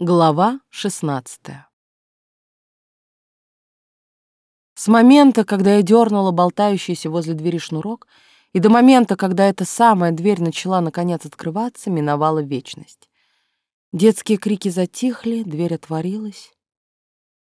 Глава 16 С момента, когда я дернула болтающийся возле двери шнурок, и до момента, когда эта самая дверь начала наконец открываться, миновала вечность. Детские крики затихли, дверь отворилась.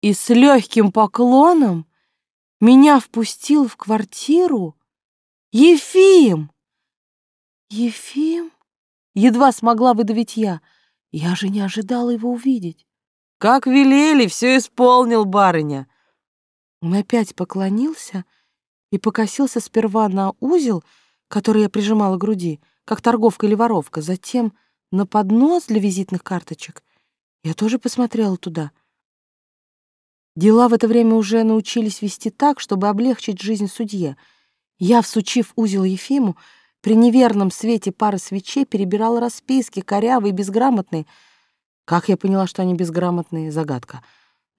И с легким поклоном меня впустил в квартиру Ефим! Ефим? Едва смогла выдавить я — я же не ожидала его увидеть. Как велели, все исполнил барыня. Он опять поклонился и покосился сперва на узел, который я прижимала к груди, как торговка или воровка, затем на поднос для визитных карточек. Я тоже посмотрела туда. Дела в это время уже научились вести так, чтобы облегчить жизнь судье. Я, всучив узел Ефиму, при неверном свете пары свечей перебирала расписки, корявые, безграмотные. Как я поняла, что они безграмотные? Загадка.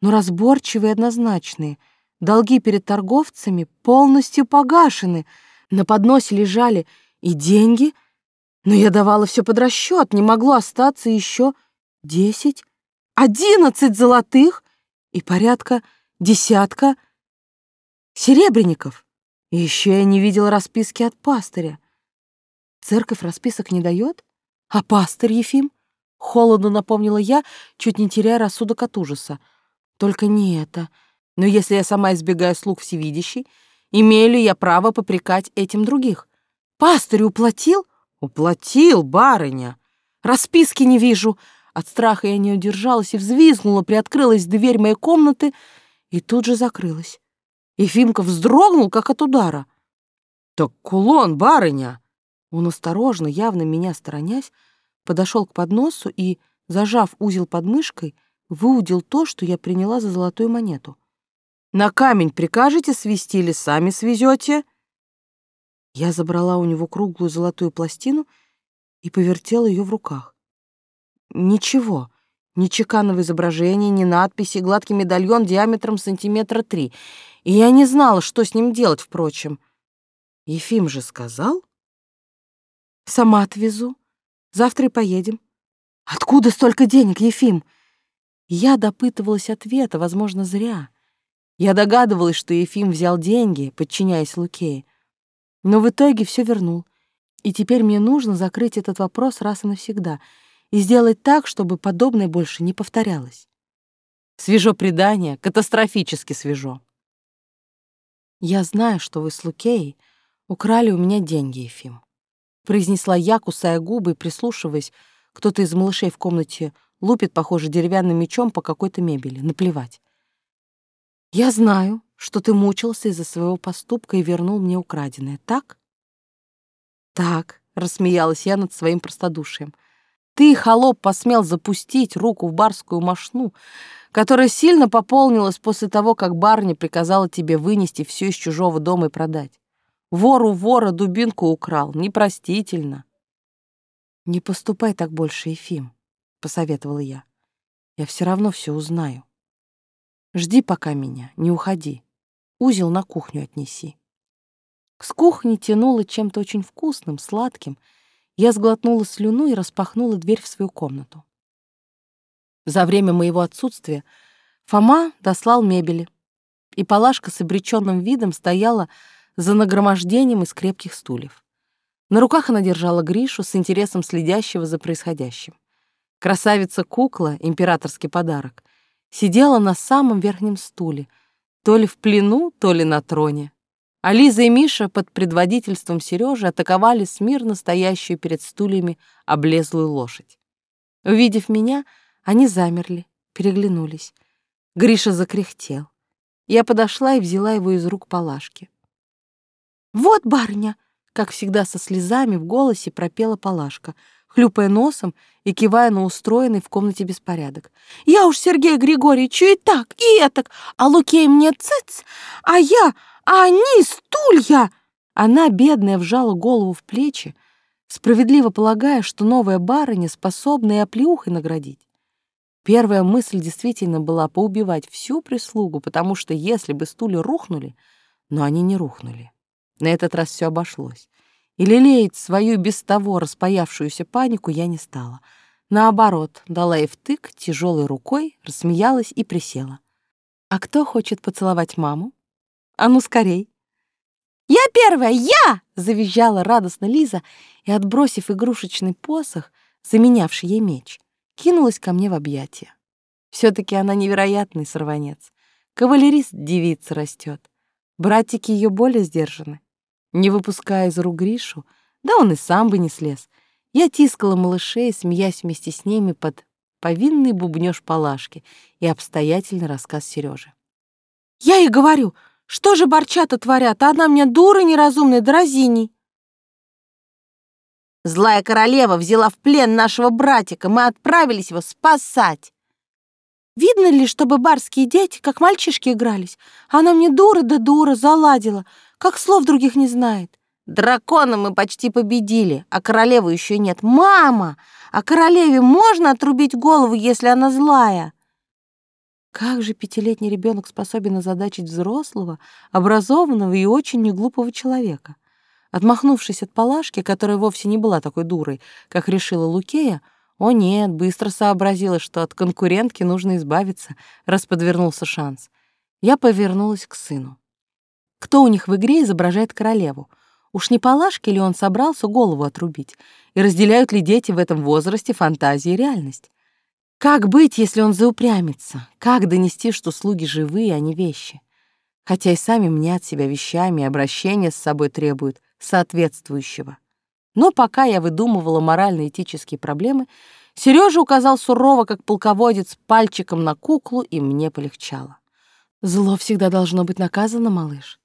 Но разборчивые однозначные. Долги перед торговцами полностью погашены. На подносе лежали и деньги, но я давала все под расчет, не могло остаться еще десять, одиннадцать золотых и порядка десятка серебряников. И еще я не видела расписки от пастыря. Церковь расписок не дает? А пастырь Ефим? Холодно напомнила я, чуть не теряя рассудок от ужаса. Только не это. Но если я сама избегаю слуг всевидящий, имею ли я право попрекать этим других? Пастырь уплатил? Уплатил, барыня. Расписки не вижу. От страха я не удержалась и взвизгнула, приоткрылась дверь моей комнаты и тут же закрылась. Ефимка вздрогнул, как от удара. «Так кулон, барыня!» Он осторожно, явно меня сторонясь, подошел к подносу и, зажав узел под мышкой, выудил то, что я приняла за золотую монету. «На камень прикажете свести или сами свезете?» Я забрала у него круглую золотую пластину и повертела ее в руках. Ничего, ни чеканного изображения, ни надписи, гладкий медальон диаметром сантиметра три. И я не знала, что с ним делать, впрочем. Ефим же сказал, Сама отвезу. Завтра и поедем. Откуда столько денег, Ефим? Я допытывалась ответа, возможно, зря. Я догадывалась, что Ефим взял деньги, подчиняясь Лукее. Но в итоге все вернул. И теперь мне нужно закрыть этот вопрос раз и навсегда и сделать так, чтобы подобное больше не повторялось. Свежо предание, катастрофически свежо. Я знаю, что вы с Лукеей украли у меня деньги, Ефим произнесла я, кусая губы и прислушиваясь. Кто-то из малышей в комнате лупит, похоже, деревянным мечом по какой-то мебели. Наплевать. Я знаю, что ты мучился из-за своего поступка и вернул мне украденное, так? Так, рассмеялась я над своим простодушием. Ты, холоп, посмел запустить руку в барскую мошну, которая сильно пополнилась после того, как барыня приказала тебе вынести все из чужого дома и продать. Вору вора дубинку украл. Непростительно. «Не поступай так больше, Ефим», — посоветовала я. «Я все равно все узнаю. Жди пока меня, не уходи. Узел на кухню отнеси». С кухни тянуло чем-то очень вкусным, сладким. Я сглотнула слюну и распахнула дверь в свою комнату. За время моего отсутствия Фома дослал мебели, и Палашка с обреченным видом стояла, за нагромождением из крепких стульев. На руках она держала Гришу с интересом следящего за происходящим. Красавица-кукла, императорский подарок, сидела на самом верхнем стуле, то ли в плену, то ли на троне. А Лиза и Миша под предводительством Сережи атаковали смирно стоящую перед стульями облезлую лошадь. Увидев меня, они замерли, переглянулись. Гриша закряхтел. Я подошла и взяла его из рук Палашки. «Вот, барыня!» — как всегда со слезами в голосе пропела Палашка, хлюпая носом и кивая на устроенный в комнате беспорядок. «Я уж Сергею Григорьевичу и так, и этак, а Лукей мне цыц, а я, а они стулья!» Она, бедная, вжала голову в плечи, справедливо полагая, что новая барыня способна и оплеухой наградить. Первая мысль действительно была поубивать всю прислугу, потому что если бы стулья рухнули, но они не рухнули. На этот раз все обошлось. И лелеять свою без того распаявшуюся панику я не стала. наоборот, дала ей втык тяжелой рукой, рассмеялась и присела. «А кто хочет поцеловать маму? А ну, скорей!» «Я первая! Я!» — завизжала радостно Лиза и, отбросив игрушечный посох, заменявший ей меч, кинулась ко мне в объятия. все таки она невероятный сорванец. Кавалерист девица растет. Братики ее более сдержаны. Не выпуская из рук Гришу, да он и сам бы не слез, я тискала малышей, смеясь вместе с ними под повинный бубнёж Палашки и обстоятельный рассказ Сережи. «Я и говорю, что же борчата творят, а она мне дура неразумная, дразиней!» Злая королева взяла в плен нашего братика, мы отправились его спасать. Видно ли, чтобы барские дети, как мальчишки, игрались? Она мне дура да дура заладила, как слов других не знает. Дракона мы почти победили, а королеву еще нет. Мама! А королеве можно отрубить голову, если она злая? Как же пятилетний ребенок способен озадачить взрослого, образованного и очень неглупого человека? Отмахнувшись от Палашки, которая вовсе не была такой дурой, как решила Лукея, о нет, быстро сообразила, что от конкурентки нужно избавиться, раз подвернулся шанс. Я повернулась к сыну. Кто у них в игре изображает королеву? Уж не Палашки ли он собрался голову отрубить? И разделяют ли дети в этом возрасте фантазии и реальность? Как быть, если он заупрямится? Как донести, что слуги живые, а не вещи? Хотя и сами мнят себя вещами, и обращения с собой требуют соответствующего. Но пока я выдумывала морально-этические проблемы, Сережа указал сурово, как полководец, пальчиком на куклу, и мне полегчало. Зло всегда должно быть наказано, малыш.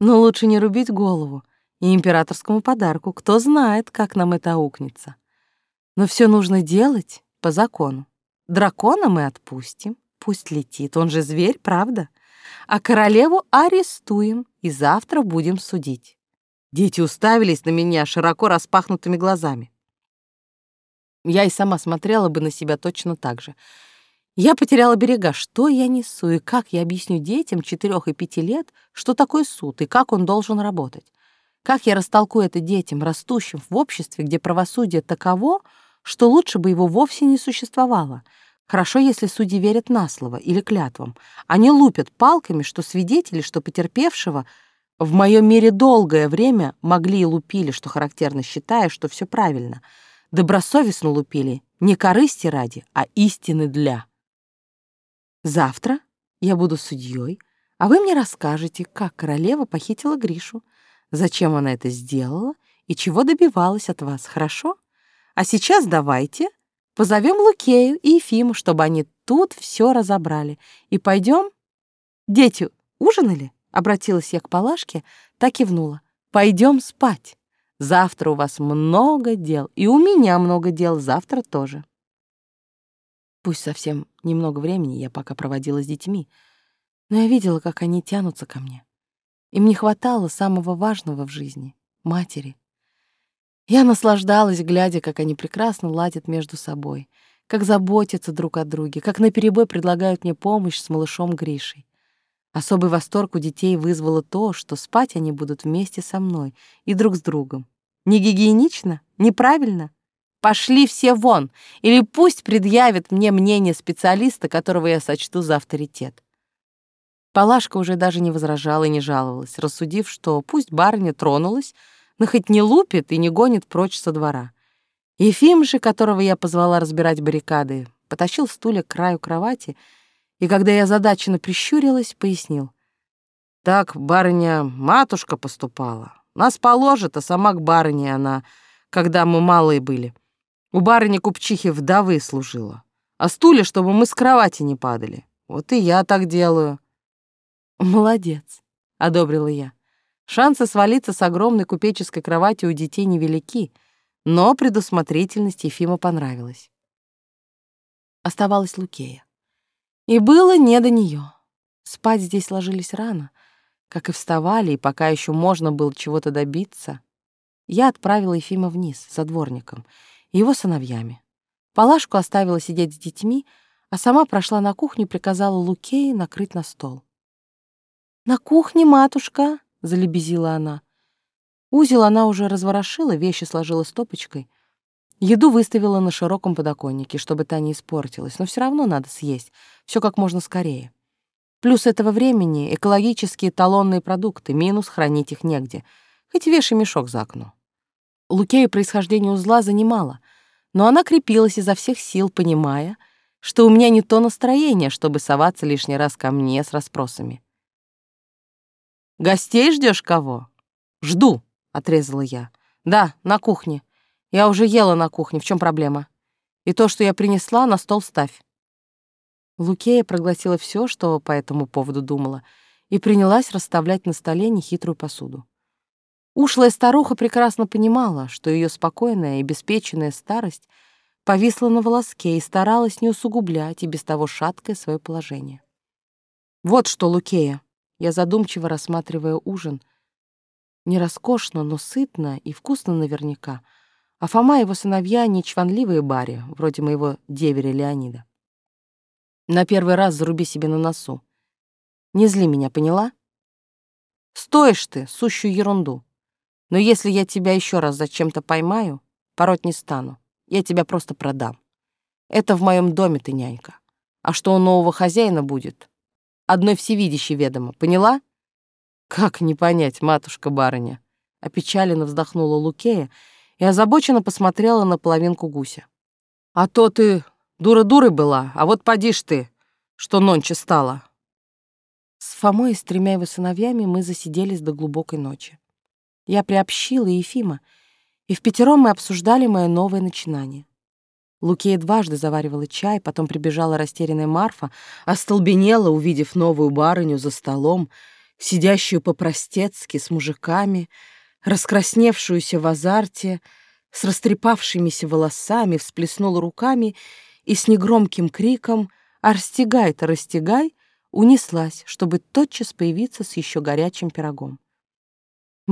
Но лучше не рубить голову. И императорскому подарку, кто знает, как нам это аукнется. Но все нужно делать по закону. Дракона мы отпустим, пусть летит, он же зверь, правда? А королеву арестуем и завтра будем судить. Дети уставились на меня широко распахнутыми глазами. Я и сама смотрела бы на себя точно так же. Я потеряла берега. Что я несу и как я объясню детям четырех и пяти лет, что такое суд и как он должен работать? Как я растолкую это детям, растущим в обществе, где правосудие таково, что лучше бы его вовсе не существовало? Хорошо, если судьи верят на слово или клятвам. Они лупят палками, что свидетели, что потерпевшего — в моем мире долгое время могли и лупили, что характерно считая, что все правильно. Добросовестно лупили не корысти ради, а истины для. Завтра я буду судьей, а вы мне расскажете, как королева похитила Гришу, зачем она это сделала и чего добивалась от вас, хорошо? А сейчас давайте позовем Лукею и Ефиму, чтобы они тут все разобрали. И пойдем? Дети ужинали? Обратилась я к Палашке, так кивнула. «Пойдем спать. Завтра у вас много дел, и у меня много дел завтра тоже». Пусть совсем немного времени я пока проводила с детьми, но я видела, как они тянутся ко мне. Им не хватало самого важного в жизни — матери. Я наслаждалась, глядя, как они прекрасно ладят между собой, как заботятся друг о друге, как наперебой предлагают мне помощь с малышом Гришей. Особый восторг у детей вызвало то, что спать они будут вместе со мной и друг с другом. Не гигиенично? Неправильно? Пошли все вон, или пусть предъявят мне мнение специалиста, которого я сочту за авторитет. Палашка уже даже не возражала и не жаловалась, рассудив, что пусть барыня тронулась, но хоть не лупит и не гонит прочь со двора. Ефим же, которого я позвала разбирать баррикады, потащил стулья к краю кровати — и когда я задаченно прищурилась, пояснил. «Так барыня-матушка поступала. Нас положит, а сама к барыне она, когда мы малые были. У барыни-купчихи вдовы служила. А стулья, чтобы мы с кровати не падали. Вот и я так делаю». «Молодец», — одобрила я. Шансы свалиться с огромной купеческой кровати у детей невелики, но предусмотрительность Ефима понравилась. Оставалась Лукея. И было не до нее. Спать здесь ложились рано, как и вставали, и пока еще можно было чего-то добиться. Я отправила Ефима вниз, за дворником, его сыновьями. Палашку оставила сидеть с детьми, а сама прошла на кухню и приказала Лукее накрыть на стол. «На кухне, матушка!» — залебезила она. Узел она уже разворошила, вещи сложила стопочкой. Еду выставила на широком подоконнике, чтобы та не испортилась, но все равно надо съесть, все как можно скорее. Плюс этого времени экологические талонные продукты, минус хранить их негде, хоть вешай мешок за окно. Лукею происхождение узла занимало, но она крепилась изо всех сил, понимая, что у меня не то настроение, чтобы соваться лишний раз ко мне с расспросами. «Гостей ждешь кого?» «Жду», — отрезала я. «Да, на кухне. Я уже ела на кухне, в чем проблема? И то, что я принесла, на стол ставь». Лукея проглотила все, что по этому поводу думала, и принялась расставлять на столе нехитрую посуду. Ушлая старуха прекрасно понимала, что ее спокойная и обеспеченная старость повисла на волоске и старалась не усугублять и без того шаткое свое положение. «Вот что, Лукея!» Я задумчиво рассматривая ужин. Не роскошно, но сытно и вкусно наверняка. А Фома и его сыновья не чванливые бари, вроде моего деверя Леонида. На первый раз заруби себе на носу. Не зли меня, поняла? Стоишь ты сущую ерунду. Но если я тебя еще раз зачем-то поймаю, пороть не стану. Я тебя просто продам. Это в моем доме ты нянька. А что у нового хозяина будет? Одной всевидящей ведомо, поняла? Как не понять, матушка-барыня? Опечаленно вздохнула Лукея и озабоченно посмотрела на половинку гуся. А то ты Дура-дурой была, а вот поди ж ты, что нонче стала. С Фомой и с тремя его сыновьями мы засиделись до глубокой ночи. Я приобщила Ефима, и в пятером мы обсуждали мое новое начинание. Лукея дважды заваривала чай, потом прибежала растерянная Марфа, остолбенела, увидев новую барыню за столом, сидящую по-простецки с мужиками, раскрасневшуюся в азарте, с растрепавшимися волосами, всплеснула руками — и с негромким криком «Арстигай-то, растягай!» унеслась, чтобы тотчас появиться с еще горячим пирогом.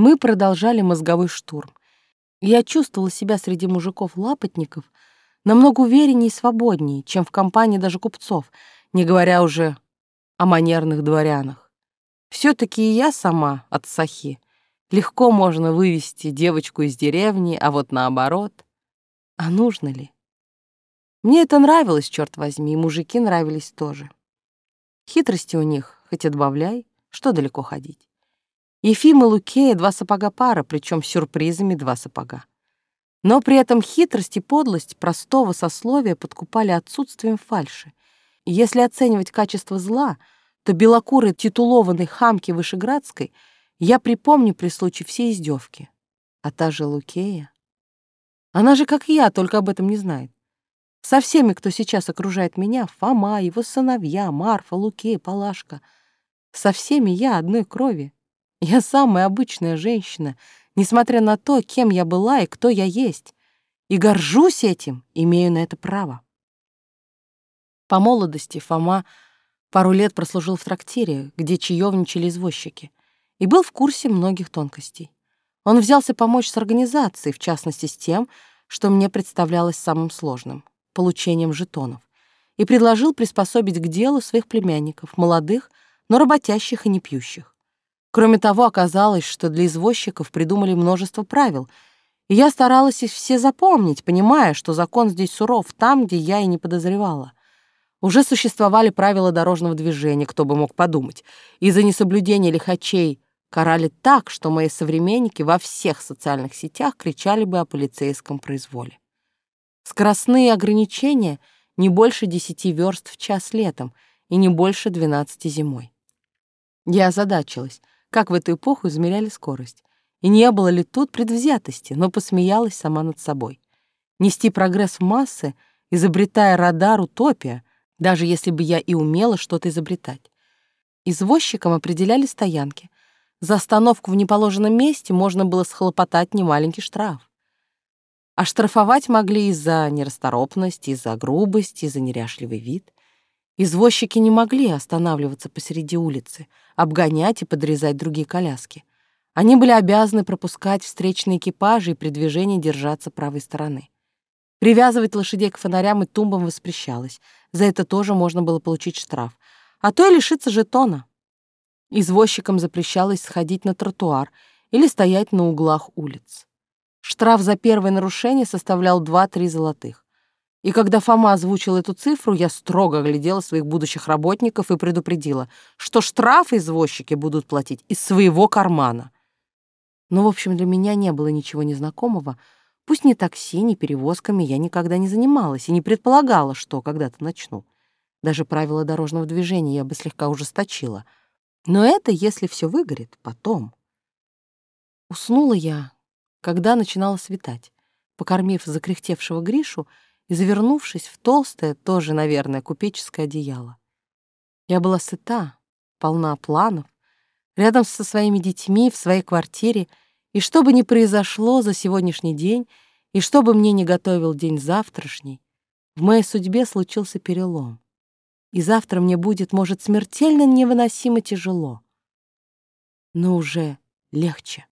Мы продолжали мозговой штурм. Я чувствовала себя среди мужиков-лапотников намного увереннее и свободнее, чем в компании даже купцов, не говоря уже о манерных дворянах. Все-таки и я сама от сахи. Легко можно вывести девочку из деревни, а вот наоборот. А нужно ли? Мне это нравилось, черт возьми, и мужики нравились тоже. Хитрости у них, хоть и добавляй, что далеко ходить. Ефим и Лукея — два сапога пара, причем сюрпризами два сапога. Но при этом хитрость и подлость простого сословия подкупали отсутствием фальши. И если оценивать качество зла, то белокурой титулованной хамки Вышеградской я припомню при случае все издевки. А та же Лукея... Она же, как я, только об этом не знает. Со всеми, кто сейчас окружает меня, Фома, его сыновья, Марфа, Луке, Палашка. Со всеми я одной крови. Я самая обычная женщина, несмотря на то, кем я была и кто я есть. И горжусь этим, имею на это право. По молодости Фома пару лет прослужил в трактире, где чаевничали извозчики, и был в курсе многих тонкостей. Он взялся помочь с организацией, в частности с тем, что мне представлялось самым сложным получением жетонов, и предложил приспособить к делу своих племянников, молодых, но работящих и не пьющих. Кроме того, оказалось, что для извозчиков придумали множество правил, и я старалась их все запомнить, понимая, что закон здесь суров там, где я и не подозревала. Уже существовали правила дорожного движения, кто бы мог подумать, и за несоблюдение лихачей карали так, что мои современники во всех социальных сетях кричали бы о полицейском произволе. Скоростные ограничения не больше 10 верст в час летом и не больше 12 зимой. Я озадачилась, как в эту эпоху измеряли скорость. И не было ли тут предвзятости, но посмеялась сама над собой. Нести прогресс в массы, изобретая радар, утопия, даже если бы я и умела что-то изобретать. Извозчикам определяли стоянки. За остановку в неположенном месте можно было схлопотать немаленький штраф. А штрафовать могли из-за нерасторопности, из-за грубости, из-за неряшливый вид. Извозчики не могли останавливаться посреди улицы, обгонять и подрезать другие коляски. Они были обязаны пропускать встречные экипажи и при движении держаться правой стороны. Привязывать лошадей к фонарям и тумбам воспрещалось. За это тоже можно было получить штраф. А то и лишиться жетона. Извозчикам запрещалось сходить на тротуар или стоять на углах улиц. Штраф за первое нарушение составлял 2-3 золотых. И когда Фома озвучил эту цифру, я строго оглядела своих будущих работников и предупредила, что штрафы извозчики будут платить из своего кармана. Но, в общем, для меня не было ничего незнакомого. Пусть ни такси, ни перевозками я никогда не занималась и не предполагала, что когда-то начну. Даже правила дорожного движения я бы слегка ужесточила. Но это, если все выгорит, потом. Уснула я, когда начинало светать, покормив закряхтевшего Гришу и завернувшись в толстое, тоже, наверное, купеческое одеяло. Я была сыта, полна планов, рядом со своими детьми, в своей квартире, и что бы ни произошло за сегодняшний день, и что бы мне ни готовил день завтрашний, в моей судьбе случился перелом. И завтра мне будет, может, смертельно невыносимо тяжело, но уже легче.